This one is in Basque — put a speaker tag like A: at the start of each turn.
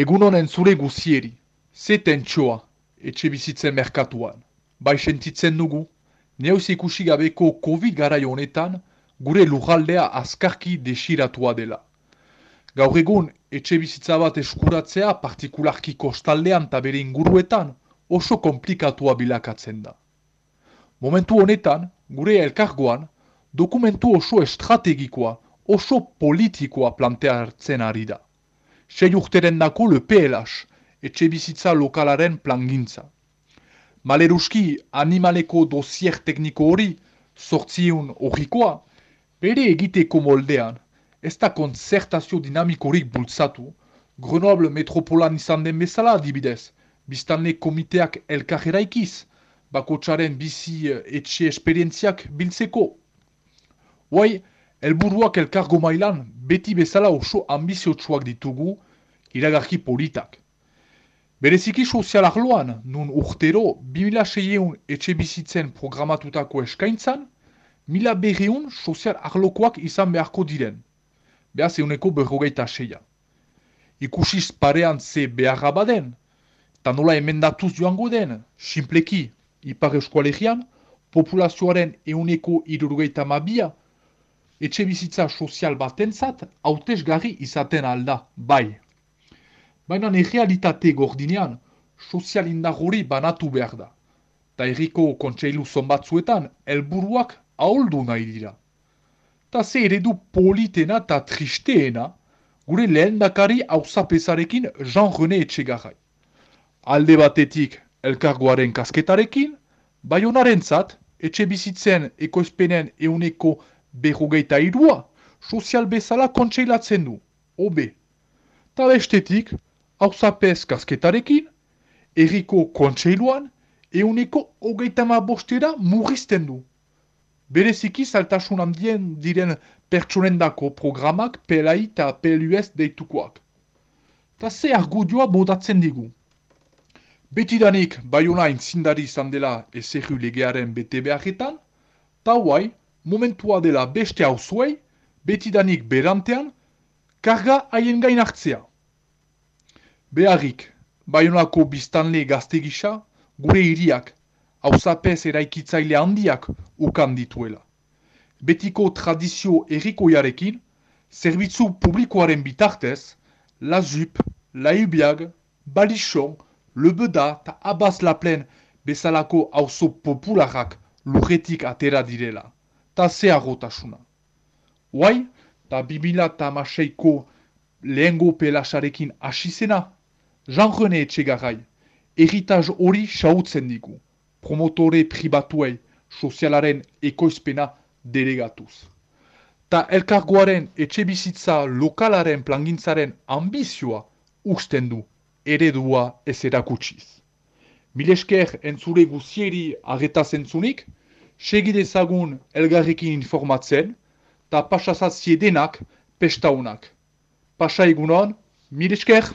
A: Egun honen zure guzieri, ze tentsoa, etxe bizitzen merkatuan. Bai sentitzen dugu, neoz ikusi gabeko COVID garai honetan, gure lujaldea azkarki desiratua dela. Gaur egun, etxe bizitza bat eskuratzea partikularki kostaldean eta bere inguruetan oso komplikatua bilakatzen da. Momentu honetan, gure elkargoan, dokumentu oso estrategikoa, oso politikoa planteatzen ari da sei urteren dako le PLH, etxe bizitza lokalaren plangintza. Maleruski animaleko dosier tekniko hori, sortziun horrikoa, bere egiteko moldean, ez da konzertazio dinamikorik bultzatu, Grenoble metropolan izan den bezala adibidez, biztanle komiteak elkajeraikiz, bakotxaren bizi eh, etxe esperientziak biltzeko. Hoai, Elburuak elkargo mailan beti bezala oso ambiziotsuak ditugu iragarki politak. Bereziki sozial arloan, nun urtero 2006 etxe bizitzen programatutako eskaintzan, mila berriun sozial arlokoak izan beharko diren. Behaz euneko berrogeita seia. Ikusiz parean ze beharra baden, eta nola emendatuz joango den, simpleki, ipar eskualegian, populazioaren euneko irurugeita mabia, etxe bizitza sozial batentzat hautesgarri izaten alda, bai. Baina nerealitate gordinean, sozial indar hori banatu behar da. Ta erriko kontseilu zonbatzuetan, helburuak aholdu nahi dira. Ta ze eredu politena eta tristeena, gure lehen dakari hauzapezarekin Jean-René Etxegarrai. Alde batetik elkargoaren kasketarekin, bai honaren zat, etxe bizitzen ekoizpenen euneko berrogeita irua, sozial bezala kontseilatzen du, obe. Ta bestetik, hau zapez kasketarekin, erriko kontseiluan, euneko hogeita ma bostera murrizten du. Bereziki saltasun handien diren pertsonendako programak PLI eta PLUS deitukoak. Ta ze argudioa bodatzen digu. Betidanik baiona intzindari izan dela ezerru legearen bete beharretan, ta huai, momentua dela beste hau zuei, betidanik berantean, karga haien gain hartzea. Beharrik, baionako biztanle gazte gisa, gure hiriak, hausapez eraikitzaile handiak ukan dituela. Betiko tradizio errikoiarekin, zerbitzu publikoaren bitartez, la zup, la ubiag, balixon, lebeda eta abaz laplen bezalako hauzo popularak lujetik atera direla ta ze agotasuna. Huai, ta bibila ta maseiko lehengo pelasarekin asizena, Jean-René Etxegarai, erritaz hori xautzen digu, promotore pribatuei sozialaren ekoizpena delegatuz. Ta elkargoaren etxe bizitza lokalaren plangintzaren ambizioa usten du eredua ez erakutsiz. Milesker entzure guzieri ageta zentzunik, segidezagun elgarrekin informatzen, eta pasazatzie denak pestaunak. Pasa egunon, mil esker!